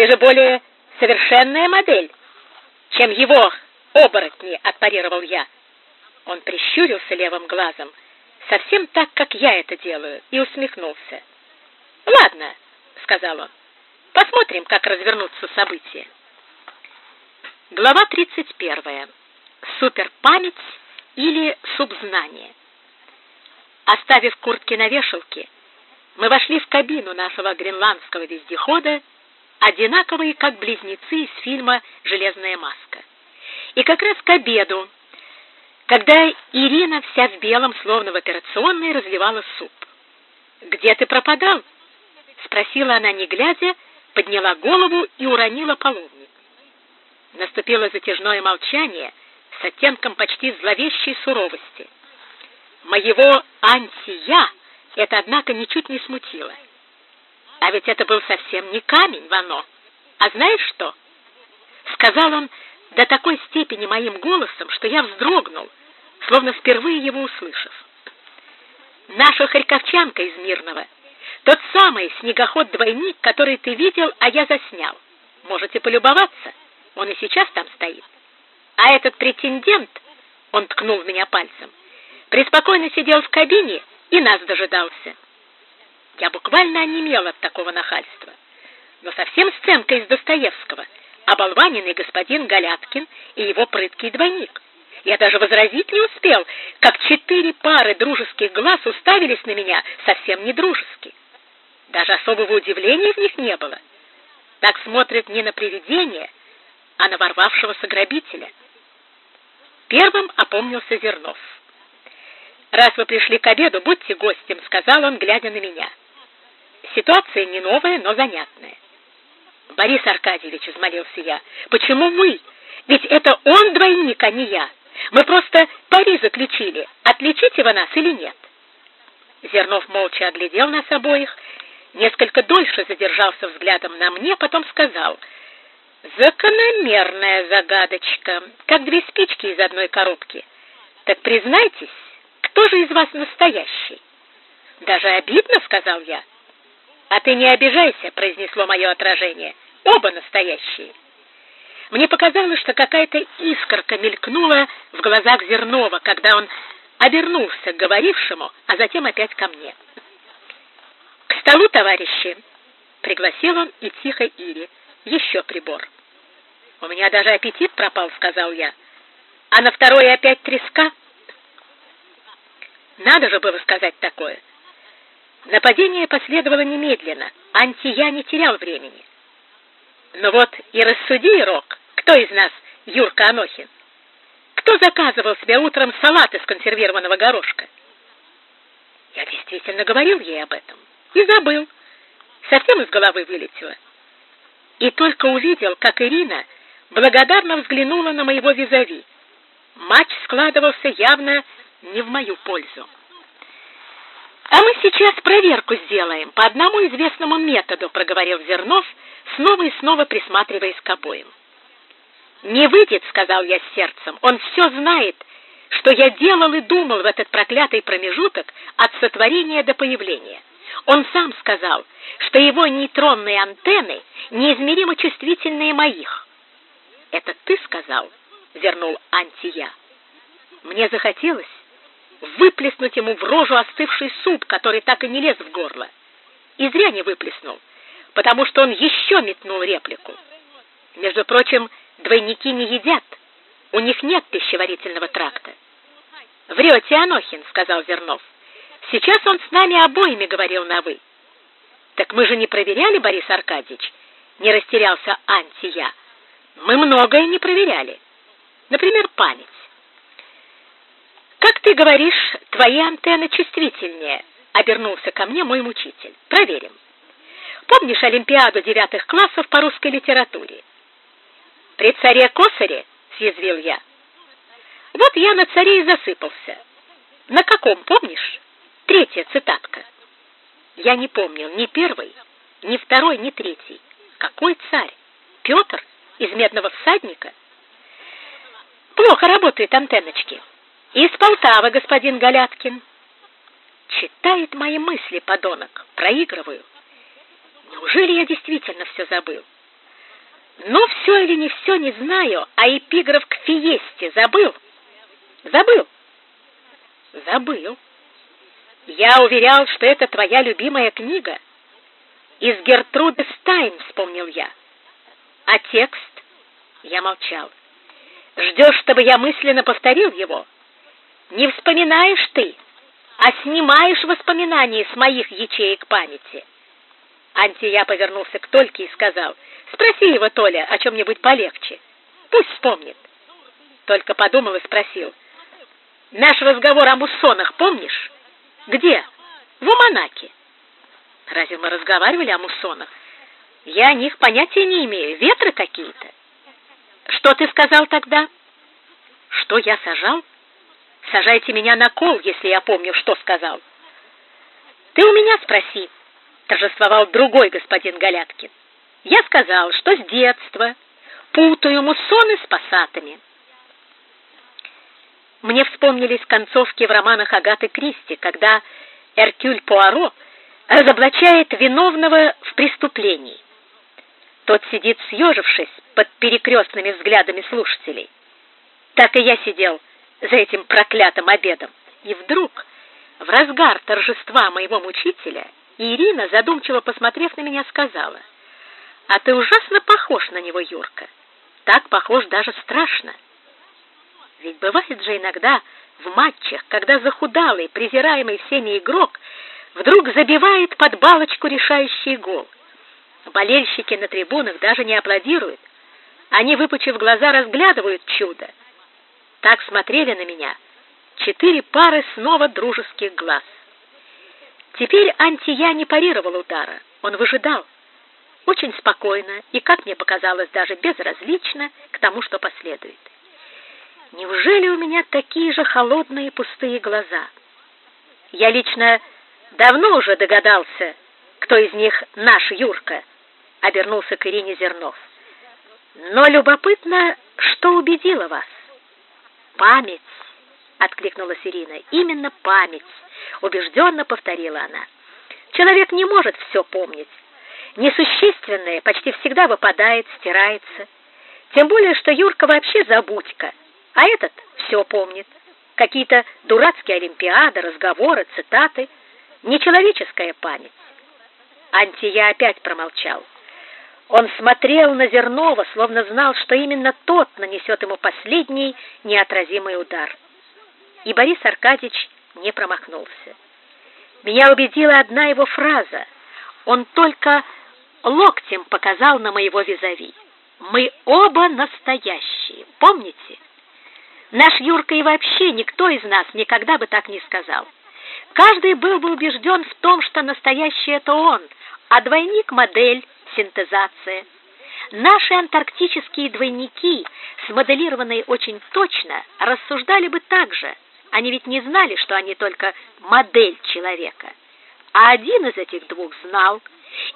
Ты же более совершенная модель, чем его оборотни, отпарировал я. Он прищурился левым глазом, совсем так, как я это делаю, и усмехнулся. Ладно, сказал он. Посмотрим, как развернутся события. Глава 31. Суперпамять или субзнание. Оставив куртки на вешалке, мы вошли в кабину нашего гренландского вездехода, одинаковые как близнецы из фильма Железная маска. И как раз к обеду, когда Ирина вся в белом, словно в операционной, разливала суп. "Где ты пропадал?" спросила она, не глядя, подняла голову и уронила половник. Наступило затяжное молчание с оттенком почти зловещей суровости. Моего антия это однако ничуть не смутило. А ведь это был совсем не камень, Вано. А знаешь что? сказал он до такой степени моим голосом, что я вздрогнул, словно впервые его услышав. Наша харьковчанка из Мирного, тот самый снегоход-двойник, который ты видел, а я заснял. Можете полюбоваться. Он и сейчас там стоит. А этот претендент, он ткнул меня пальцем, преспокойно сидел в кабине и нас дожидался. Я буквально онемел от такого нахальства. Но совсем сценка из Достоевского, оболваненный господин Галяткин и его прыткий двойник. Я даже возразить не успел, как четыре пары дружеских глаз уставились на меня совсем не дружески. Даже особого удивления в них не было. Так смотрят не на привидение, а на ворвавшегося грабителя. Первым опомнился Зернов. Раз вы пришли к обеду, будьте гостем, сказал он, глядя на меня. Ситуация не новая, но занятная. Борис Аркадьевич, взмолился я. Почему вы? Ведь это он двойник, а не я. Мы просто пари заключили, отличите вы нас или нет. Зернов молча оглядел нас обоих, несколько дольше задержался взглядом на мне, потом сказал: "Закономерная загадочка, как две спички из одной коробки. Так признайтесь, кто же из вас настоящий?" Даже обидно, сказал я. А ты не обижайся, произнесло мое отражение. Оба настоящие. Мне показалось, что какая-то искорка мелькнула в глазах Зернова, когда он обернулся к говорившему, а затем опять ко мне. К столу, товарищи, пригласил он и тихо Ире. Еще прибор. У меня даже аппетит пропал, сказал я. А на второй опять треска. Надо же было сказать такое. Нападение последовало немедленно. Антия не терял времени. Но вот и рассуди, Рок, кто из нас Юрка Анохин? Кто заказывал себе утром салат из консервированного горошка? Я действительно говорил ей об этом и забыл. Совсем из головы вылетело. И только увидел, как Ирина благодарно взглянула на моего визави. Матч складывался явно не в мою пользу. А мы сейчас проверку сделаем по одному известному методу, проговорил Зернов, снова и снова присматриваясь к обоим. Не выйдет, сказал я с сердцем. Он все знает, что я делал и думал в этот проклятый промежуток от сотворения до появления. Он сам сказал, что его нейтронные антенны неизмеримо чувствительнее моих. Это ты сказал, вернул Антия. Мне захотелось выплеснуть ему в рожу остывший суп, который так и не лез в горло. И зря не выплеснул, потому что он еще метнул реплику. Между прочим, двойники не едят. У них нет пищеварительного тракта. Врете, Анохин, сказал Зернов. Сейчас он с нами обоими говорил на вы. Так мы же не проверяли, Борис Аркадьевич, не растерялся Антия. Мы многое не проверяли. Например, память. Как ты говоришь, твои антенны чувствительнее, обернулся ко мне мой мучитель. Проверим. Помнишь олимпиаду девятых классов по русской литературе? При царе Косаре, съязвил я. Вот я на царе и засыпался. На каком, помнишь? Третья цитатка. Я не помнил ни первой, ни второй, ни третьей. Какой царь? Петр из Медного всадника? Плохо работают антенночки. Из Полтавы, господин Галяткин. Читает мои мысли, подонок. Проигрываю. Неужели я действительно все забыл? Ну, все или не все, не знаю, а эпиграф к фиесте забыл? Забыл? Забыл. Я уверял, что это твоя любимая книга. Из Гертруды Стайн, вспомнил я. А текст? Я молчал. Ждешь, чтобы я мысленно повторил его? Не вспоминаешь ты, а снимаешь воспоминания с моих ячеек памяти. Антия повернулся к Тольке и сказал, «Спроси его, Толя, о чем-нибудь полегче. Пусть вспомнит». Только подумал и спросил, «Наш разговор о муссонах помнишь? Где? В Уманаке». «Разве мы разговаривали о муссонах? Я о них понятия не имею. Ветры какие-то». «Что ты сказал тогда?» «Что я сажал?» «Сажайте меня на кол, если я помню, что сказал». «Ты у меня спроси», торжествовал другой господин Галяткин. Я сказал, что с детства путаю муссоны с пассатами. Мне вспомнились концовки в романах Агаты Кристи, когда Эркюль Пуаро разоблачает виновного в преступлении. Тот сидит съежившись под перекрестными взглядами слушателей. Так и я сидел за этим проклятым обедом. И вдруг, в разгар торжества моего мучителя, Ирина, задумчиво посмотрев на меня, сказала, «А ты ужасно похож на него, Юрка. Так похож даже страшно. Ведь бывает же иногда в матчах, когда захудалый, презираемый всеми игрок вдруг забивает под балочку решающий гол. Болельщики на трибунах даже не аплодируют. Они, выпучив глаза, разглядывают чудо. Так смотрели на меня четыре пары снова дружеских глаз. Теперь Антия не парировал удара, он выжидал. Очень спокойно и, как мне показалось, даже безразлично к тому, что последует. Неужели у меня такие же холодные пустые глаза? Я лично давно уже догадался, кто из них наш Юрка, обернулся к Ирине Зернов. Но любопытно, что убедило вас? Память, откликнулась Ирина. Именно память убежденно повторила она. Человек не может все помнить. Несущественное почти всегда выпадает, стирается. Тем более, что Юрка вообще забудька, а этот все помнит. Какие-то дурацкие олимпиады, разговоры, цитаты. Нечеловеческая память. Антия опять промолчал. Он смотрел на Зернова, словно знал, что именно тот нанесет ему последний неотразимый удар. И Борис Аркадьевич не промахнулся. Меня убедила одна его фраза. Он только локтем показал на моего визави. Мы оба настоящие, помните? Наш Юрка и вообще никто из нас никогда бы так не сказал. Каждый был бы убежден в том, что настоящий это он, а двойник модель, синтезация. Наши антарктические двойники, смоделированные очень точно, рассуждали бы так же – они ведь не знали, что они только модель человека. А один из этих двух знал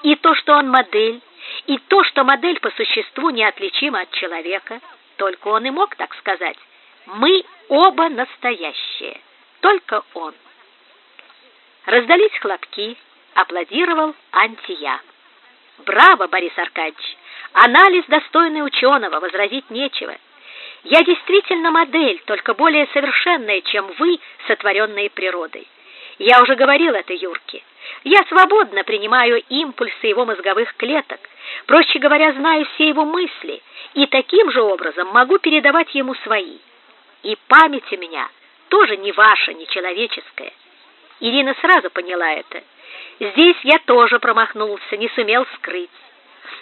и то, что он модель, и то, что модель по существу неотличима от человека. Только он и мог так сказать. Мы оба настоящие. Только он. Раздались хлопки, аплодировал Антия. Браво, Борис Аркадьевич! Анализ достойный ученого, возразить нечего. Я действительно модель, только более совершенная, чем вы, сотворенные природой. Я уже говорил это Юрке. Я свободно принимаю импульсы его мозговых клеток, проще говоря, знаю все его мысли, и таким же образом могу передавать ему свои. И память у меня тоже не ваша, не человеческая. Ирина сразу поняла это. Здесь я тоже промахнулся, не сумел скрыть.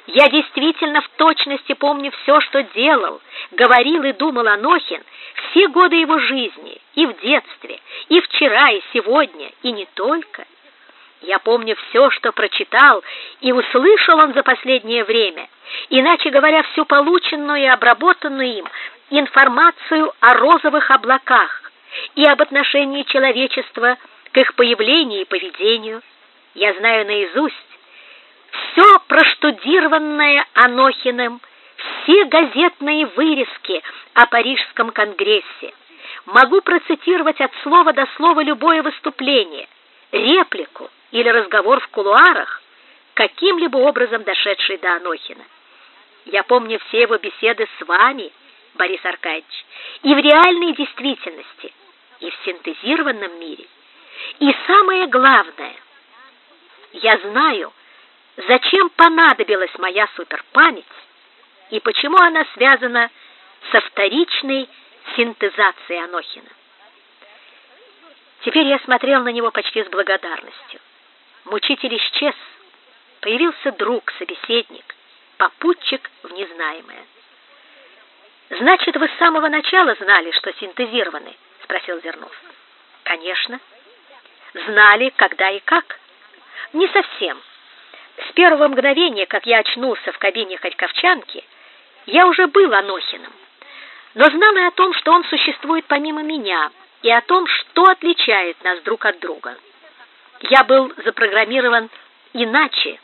Я действительно в точности помню все, что делал, говорил и думал Анохин все годы его жизни, и в детстве, и вчера, и сегодня, и не только. Я помню все, что прочитал и услышал он за последнее время, иначе говоря, всю полученную и обработанную им информацию о розовых облаках и об отношении человечества к их появлению и поведению. Я знаю наизусть все проштудированное Анохиным, все газетные вырезки о Парижском конгрессе. Могу процитировать от слова до слова любое выступление, реплику или разговор в кулуарах, каким-либо образом дошедший до Анохина. Я помню все его беседы с вами, Борис Аркадьевич, и в реальной действительности, и в синтезированном мире. И самое главное, я знаю, зачем понадобилась моя суперпамять и почему она связана со вторичной синтезацией Анохина. Теперь я смотрел на него почти с благодарностью. Мучитель исчез, появился друг, собеседник, попутчик в незнаемое. Значит, вы с самого начала знали, что синтезированы, спросил Зернов. Конечно. Знали, когда и как? Не совсем. С первого мгновения, как я очнулся в кабине Харьковчанки, я уже был Анохиным, но знал и о том, что он существует помимо меня, и о том, что отличает нас друг от друга. Я был запрограммирован иначе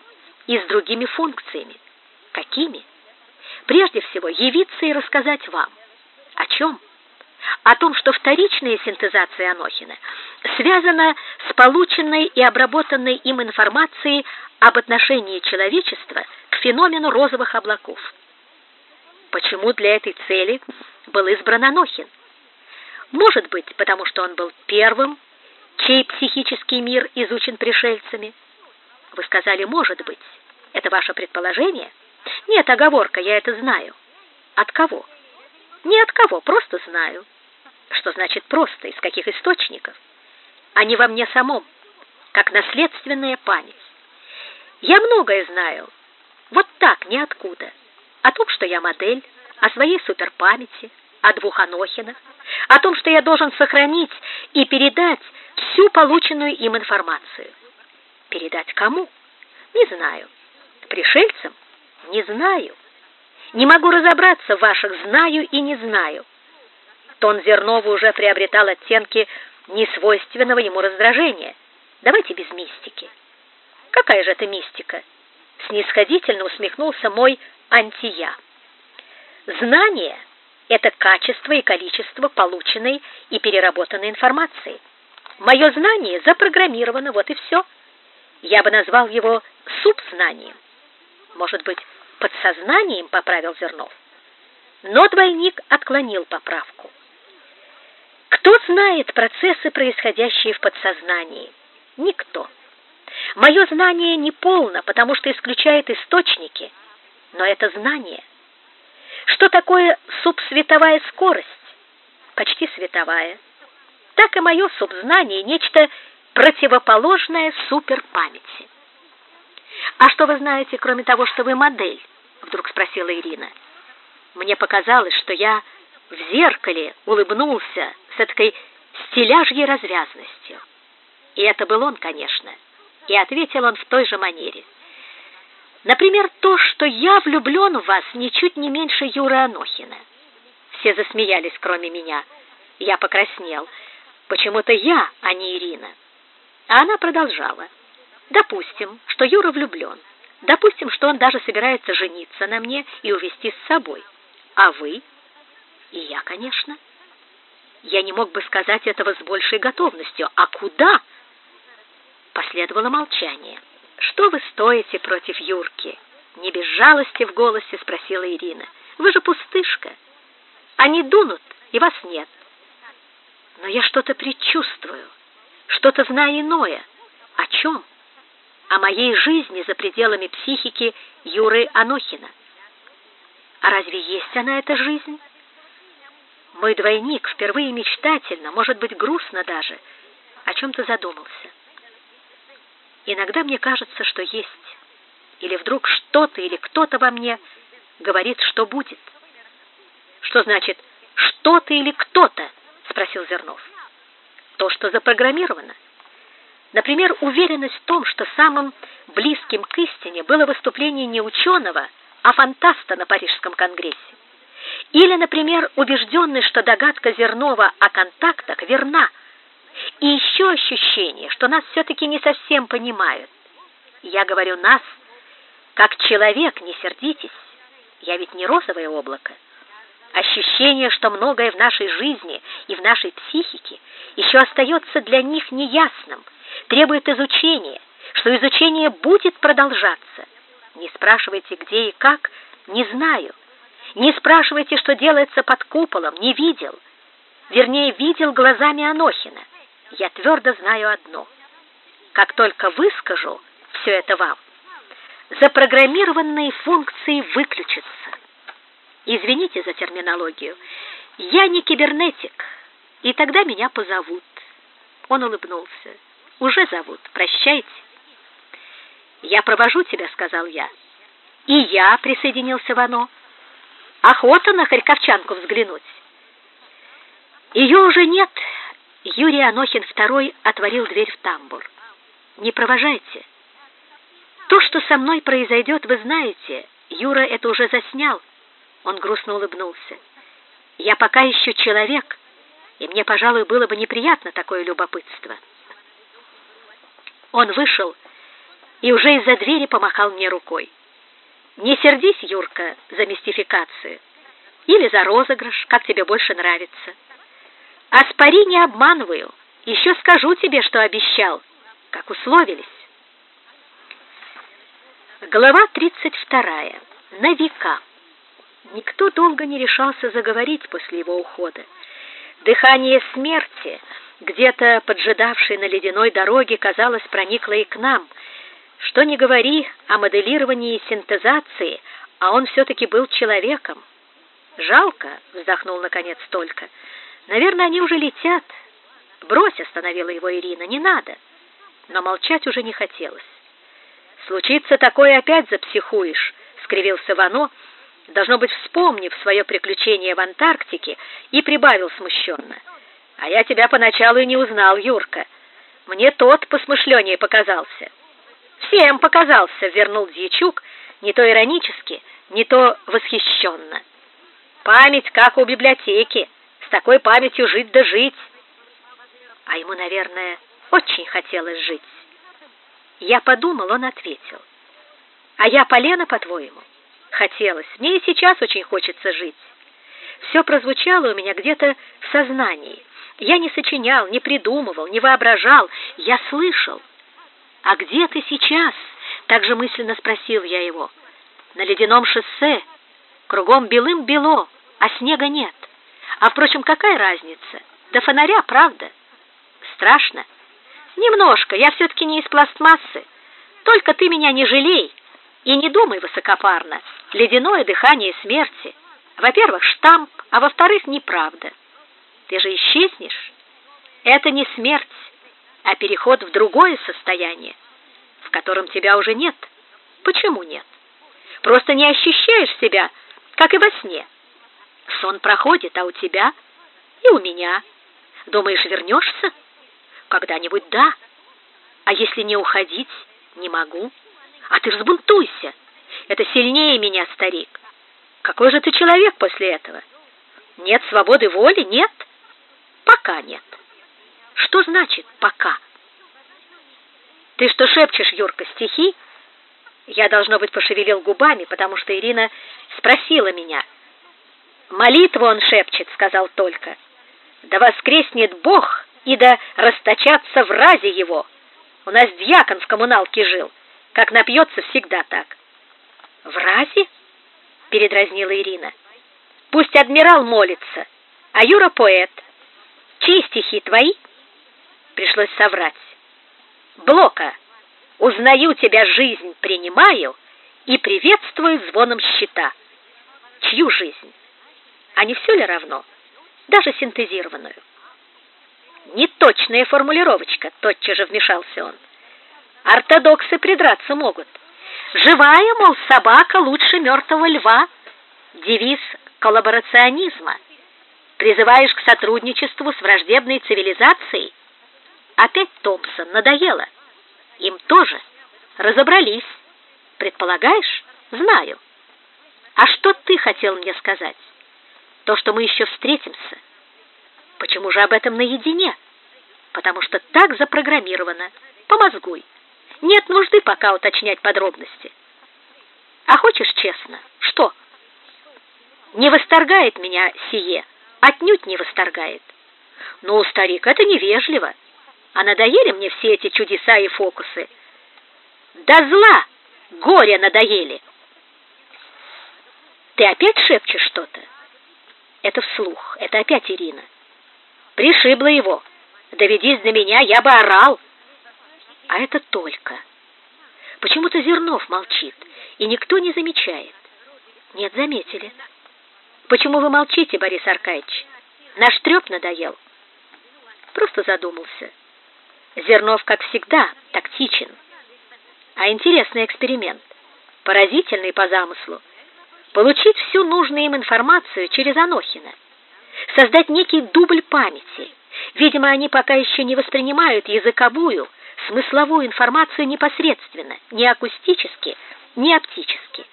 и с другими функциями. Какими? Прежде всего, явиться и рассказать вам. О чем? О том, что вторичная синтезация Анохина связана с полученной и обработанной им информацией об отношении человечества к феномену розовых облаков. Почему для этой цели был избран Анохин? Может быть, потому что он был первым, чей психический мир изучен пришельцами. Вы сказали «может быть». Это ваше предположение? Нет, оговорка, я это знаю. От кого? Не от кого, просто знаю. Что значит просто, из каких источников? Они во мне самом, как наследственная память. Я многое знаю, вот так, ниоткуда. О том, что я модель, о своей суперпамяти, о двух Анохинах, о том, что я должен сохранить и передать всю полученную им информацию. Передать кому? Не знаю. Пришельцам? Не знаю. Не могу разобраться в ваших «знаю» и «не знаю». Тон Зернова уже приобретал оттенки несвойственного ему раздражения. Давайте без мистики. Какая же это мистика? Снисходительно усмехнулся мой антия. Знание — это качество и количество полученной и переработанной информации. Мое знание запрограммировано, вот и все. Я бы назвал его субзнанием. Может быть, подсознанием, поправил Зернов. Но двойник отклонил поправку. Кто знает процессы, происходящие в подсознании? Никто. Мое знание не полно, потому что исключает источники, но это знание — что такое субсветовая скорость? Почти световая. Так и мое субзнание нечто противоположное суперпамяти. А что вы знаете, кроме того, что вы модель? вдруг спросила Ирина. Мне показалось, что я в зеркале улыбнулся с этой стиляжьей развязностью. И это был он, конечно. И ответил он в той же манере. Например, то, что я влюблен в вас ничуть не меньше Юры Анохина. Все засмеялись, кроме меня. Я покраснел. Почему-то я, а не Ирина. А она продолжала. Допустим, что Юра влюблен. Допустим, что он даже собирается жениться на мне и увезти с собой. А вы? И я, конечно. Я не мог бы сказать этого с большей готовностью. А куда? Последовало молчание. Что вы стоите против Юрки? Не без жалости в голосе спросила Ирина. Вы же пустышка. Они дунут, и вас нет. Но я что-то предчувствую, что-то знаю иное. О чем? О моей жизни за пределами психики Юры Анохина. А разве есть она эта жизнь? Мой двойник впервые мечтательно, может быть, грустно даже, о чем то задумался. Иногда мне кажется, что есть. Или вдруг что-то или кто-то во мне говорит, что будет. Что значит что-то или кто-то? спросил Зернов. То, что запрограммировано. Например, уверенность в том, что самым близким к истине было выступление не ученого, а фантаста на Парижском конгрессе. Или, например, убежденность, что догадка Зернова о контактах верна, и еще ощущение, что нас все-таки не совсем понимают. Я говорю «нас», как человек, не сердитесь. Я ведь не розовое облако. Ощущение, что многое в нашей жизни и в нашей психике еще остается для них неясным, требует изучения, что изучение будет продолжаться. Не спрашивайте где и как, Не знаю. Не спрашивайте, что делается под куполом, не видел. Вернее, видел глазами Анохина. Я твердо знаю одно. Как только выскажу все это вам, запрограммированные функции выключатся. Извините за терминологию. Я не кибернетик, и тогда меня позовут. Он улыбнулся. Уже зовут. Прощайте. Я провожу тебя, сказал я. И я присоединился в оно. Охота на харьковчанку взглянуть. Ее уже нет. Юрий Анохин II отворил дверь в тамбур. Не провожайте. То, что со мной произойдет, вы знаете. Юра это уже заснял. Он грустно улыбнулся. Я пока еще человек, и мне, пожалуй, было бы неприятно такое любопытство. Он вышел и уже из-за двери помахал мне рукой. Не сердись, Юрка, за мистификацию или за розыгрыш, как тебе больше нравится. А с не обманываю. Еще скажу тебе, что обещал, как условились. Глава 32. На века. Никто долго не решался заговорить после его ухода. Дыхание смерти, где-то поджидавшей на ледяной дороге, казалось, проникло и к нам. Что ни говори о моделировании и синтезации, а он все-таки был человеком. «Жалко», — вздохнул наконец только. «Наверное, они уже летят». «Брось», — остановила его Ирина, — «не надо». Но молчать уже не хотелось. «Случится такое, опять запсихуешь», — скривился Вано, — должно быть, вспомнив свое приключение в Антарктике, и прибавил смущенно. «А я тебя поначалу и не узнал, Юрка. Мне тот посмышленнее показался». «Всем показался», — вернул Дьячук, не то иронически, не то восхищенно. «Память, как у библиотеки, с такой памятью жить да жить». А ему, наверное, очень хотелось жить. Я подумал, он ответил. «А я полена, по-твоему?» хотелось. Мне и сейчас очень хочется жить. Все прозвучало у меня где-то в сознании. Я не сочинял, не придумывал, не воображал, я слышал. «А где ты сейчас?» — также мысленно спросил я его. «На ледяном шоссе. Кругом белым-бело, а снега нет. А, впрочем, какая разница? До фонаря, правда? Страшно? Немножко, я все-таки не из пластмассы. Только ты меня не жалей, и не думай высокопарно. Ледяное дыхание смерти. Во-первых, штамп, а во-вторых, неправда. Ты же исчезнешь. Это не смерть, а переход в другое состояние, в котором тебя уже нет. Почему нет? Просто не ощущаешь себя, как и во сне. Сон проходит, а у тебя и у меня. Думаешь, вернешься? Когда-нибудь да. А если не уходить, не могу. А ты взбунтуйся. Это сильнее меня, старик. Какой же ты человек после этого? Нет свободы воли? Нет? Пока нет. Что значит «пока»? Ты что шепчешь, Юрка, стихи? Я, должно быть, пошевелил губами, потому что Ирина спросила меня. «Молитву он шепчет», — сказал только. «Да воскреснет Бог, и да расточатся в разе его. У нас дьякон в коммуналке жил. Как напьется, всегда так. В разе? Передразнила Ирина. Пусть адмирал молится, а Юра поэт. Чьи стихи твои? Пришлось соврать. Блока. Узнаю тебя, жизнь принимаю и приветствую звоном щита. Чью жизнь? А не все ли равно? Даже синтезированную. Неточная формулировочка, тотчас же вмешался он. Ортодоксы придраться могут. Живая, мол, собака лучше мертвого льва. Девиз коллаборационизма. Призываешь к сотрудничеству с враждебной цивилизацией? Опять Томпсон надоело. Им тоже. Разобрались. Предполагаешь? Знаю. А что ты хотел мне сказать? То, что мы еще встретимся. Почему же об этом наедине? Потому что так запрограммировано. Помозгуй. Нет нужды пока уточнять подробности. А хочешь честно? Что? Не восторгает меня сие, отнюдь не восторгает. Ну, старик, это невежливо. А надоели мне все эти чудеса и фокусы? Да зла, горе надоели. Ты опять шепчешь что-то? Это вслух, это опять Ирина. Пришибла его. Доведись до меня, я бы орал. А это только. Почему-то Зернов молчит, и никто не замечает. Нет, заметили. Почему вы молчите, Борис Аркадьевич? Наш треп надоел. Просто задумался. Зернов, как всегда, тактичен. А интересный эксперимент, поразительный по замыслу. Получить всю нужную им информацию через Анохина. Создать некий дубль памяти. Видимо, они пока еще не воспринимают языковую, смысловую информацию непосредственно, ни акустически, ни оптически.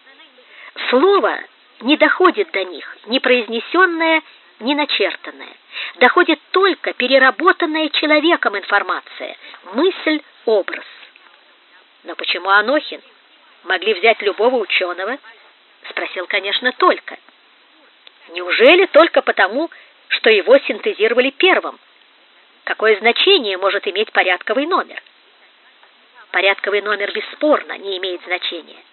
Слово не доходит до них, ни произнесенное, ни начертанное. Доходит только переработанная человеком информация, мысль, образ. Но почему Анохин? Могли взять любого ученого? Спросил, конечно, только. Неужели только потому, что его синтезировали первым? Какое значение может иметь порядковый номер? Порядковый номер бесспорно не имеет значения,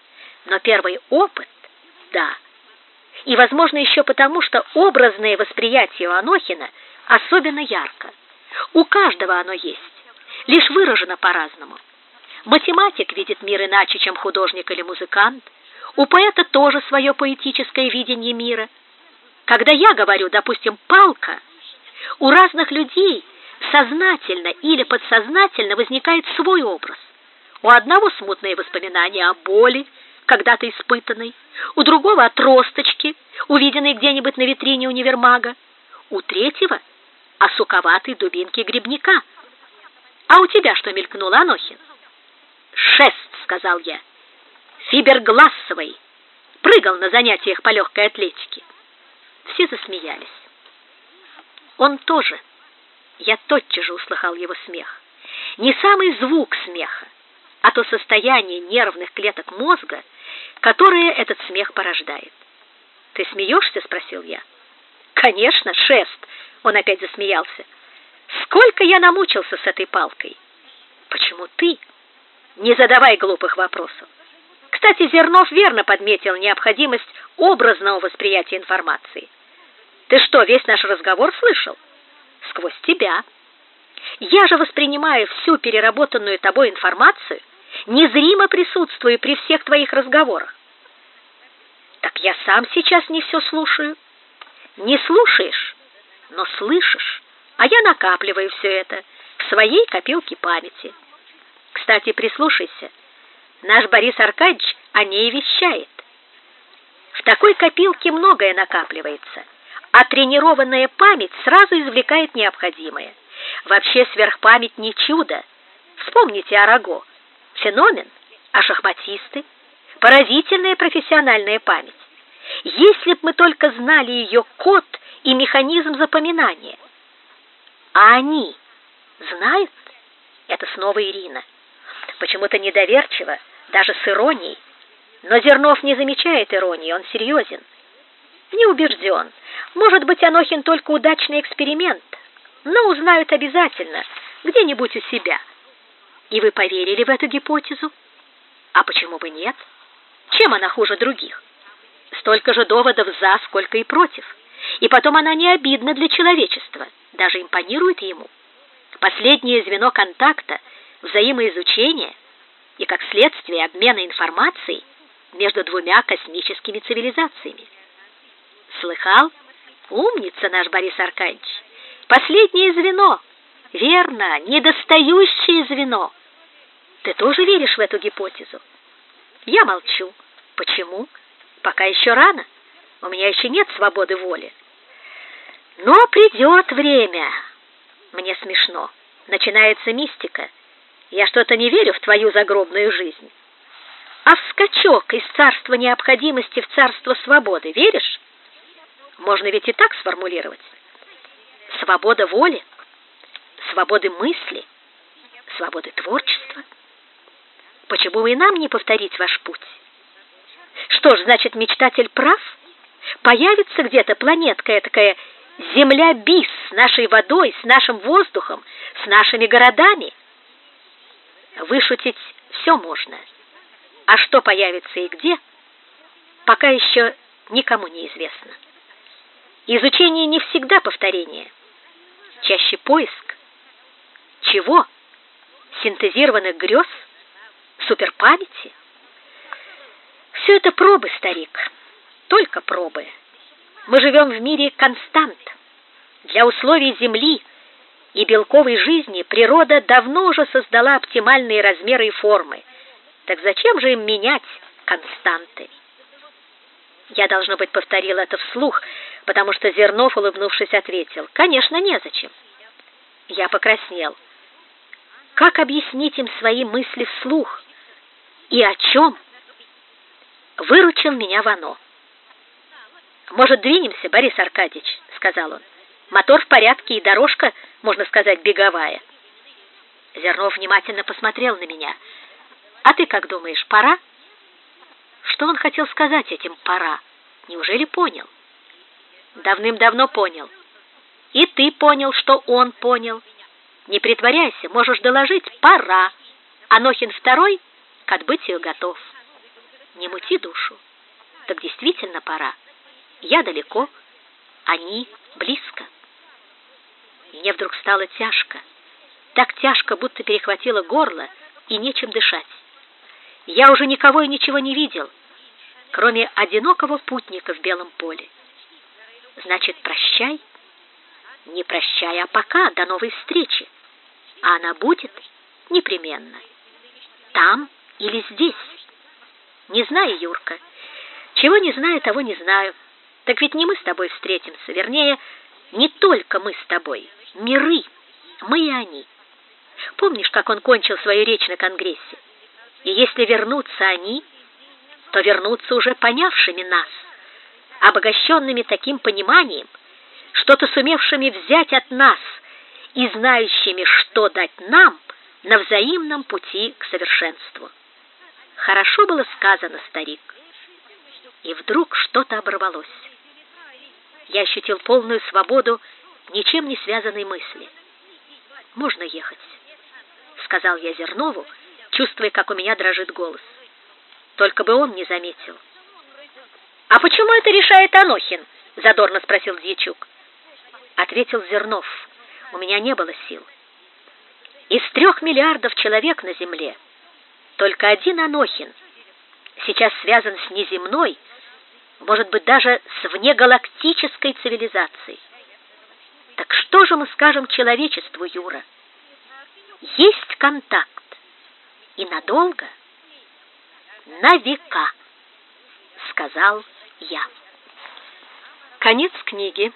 но первый опыт – да. И, возможно, еще потому, что образное восприятие у Анохина особенно ярко. У каждого оно есть, лишь выражено по-разному. Математик видит мир иначе, чем художник или музыкант. У поэта тоже свое поэтическое видение мира. Когда я говорю, допустим, «палка», у разных людей сознательно или подсознательно возникает свой образ. У одного смутные воспоминания о боли, когда-то испытанной, у другого о тросточке, увиденной где-нибудь на витрине универмага, у третьего о суковатой дубинке грибника. А у тебя что мелькнуло, Анохин? «Шест», — сказал я, — «фиберглассовый». Прыгал на занятиях по легкой атлетике. Все засмеялись. Он тоже. Я тотчас же услыхал его смех. Не самый звук смеха, а то состояние нервных клеток мозга, которое этот смех порождает. «Ты смеешься?» — спросил я. «Конечно, шест!» — он опять засмеялся. «Сколько я намучился с этой палкой!» «Почему ты?» «Не задавай глупых вопросов!» Кстати, Зернов верно подметил необходимость образного восприятия информации. «Ты что, весь наш разговор слышал?» «Сквозь тебя!» «Я же воспринимаю всю переработанную тобой информацию незримо присутствую при всех твоих разговорах. Так я сам сейчас не все слушаю. Не слушаешь, но слышишь, а я накапливаю все это в своей копилке памяти. Кстати, прислушайся. Наш Борис Аркадьевич о ней вещает. В такой копилке многое накапливается, а тренированная память сразу извлекает необходимое. Вообще сверхпамять не чудо. Вспомните Араго феномен, а шахматисты – поразительная профессиональная память. Если б мы только знали ее код и механизм запоминания. А они знают? Это снова Ирина. Почему-то недоверчиво, даже с иронией. Но Зернов не замечает иронии, он серьезен. Не убежден. Может быть, Анохин только удачный эксперимент, но узнают обязательно, где-нибудь у себя – и вы поверили в эту гипотезу? А почему бы нет? Чем она хуже других? Столько же доводов «за», сколько и «против». И потом она не обидна для человечества, даже импонирует ему. Последнее звено контакта, взаимоизучения и, как следствие, обмена информацией между двумя космическими цивилизациями. Слыхал? Умница наш Борис Аркадьевич. Последнее звено. Верно, недостающее звено. Ты тоже веришь в эту гипотезу? Я молчу. Почему? Пока еще рано. У меня еще нет свободы воли. Но придет время. Мне смешно. Начинается мистика. Я что-то не верю в твою загробную жизнь. А в скачок из царства необходимости в царство свободы веришь? Можно ведь и так сформулировать. Свобода воли, свободы мысли, свободы творчества — Почему и нам не повторить ваш путь? Что ж, значит, мечтатель прав? Появится где-то планетка такая земля бис с нашей водой, с нашим воздухом, с нашими городами? Вышутить все можно. А что появится и где, пока еще никому не известно. Изучение не всегда повторение, чаще поиск. Чего? Синтезированных грез? Суперпамяти? Все это пробы, старик, только пробы. Мы живем в мире констант. Для условий Земли и белковой жизни природа давно уже создала оптимальные размеры и формы. Так зачем же им менять константы? Я, должно быть, повторила это вслух, потому что Зернов, улыбнувшись, ответил, «Конечно, незачем». Я покраснел. Как объяснить им свои мысли вслух? И о чем? Выручил меня Вано. «Может, двинемся, Борис Аркадьевич?» — сказал он. «Мотор в порядке и дорожка, можно сказать, беговая». Зернов внимательно посмотрел на меня. «А ты как думаешь, пора?» Что он хотел сказать этим «пора»? Неужели понял? Давным-давно понял. И ты понял, что он понял. Не притворяйся, можешь доложить «пора». Анохин второй к отбытию готов. Не мути душу. Так действительно пора. Я далеко, они близко. Мне вдруг стало тяжко. Так тяжко, будто перехватило горло и нечем дышать. Я уже никого и ничего не видел, кроме одинокого путника в белом поле. Значит, прощай? Не прощай, а пока, до новой встречи. А она будет непременно. Там или здесь. Не знаю, Юрка. Чего не знаю, того не знаю. Так ведь не мы с тобой встретимся, вернее, не только мы с тобой. Миры, мы и они. Помнишь, как он кончил свою речь на Конгрессе? И если вернутся они, то вернутся уже понявшими нас, обогащенными таким пониманием, что-то сумевшими взять от нас и знающими, что дать нам на взаимном пути к совершенству. Хорошо было сказано, старик. И вдруг что-то оборвалось. Я ощутил полную свободу ничем не связанной мысли. «Можно ехать», — сказал я Зернову, чувствуя, как у меня дрожит голос. Только бы он не заметил. «А почему это решает Анохин?» — задорно спросил Дьячук. Ответил Зернов. «У меня не было сил. Из трех миллиардов человек на Земле только один Анохин сейчас связан с неземной, может быть, даже с внегалактической цивилизацией. Так что же мы скажем человечеству, Юра? Есть контакт. И надолго? На века, сказал я. Конец книги.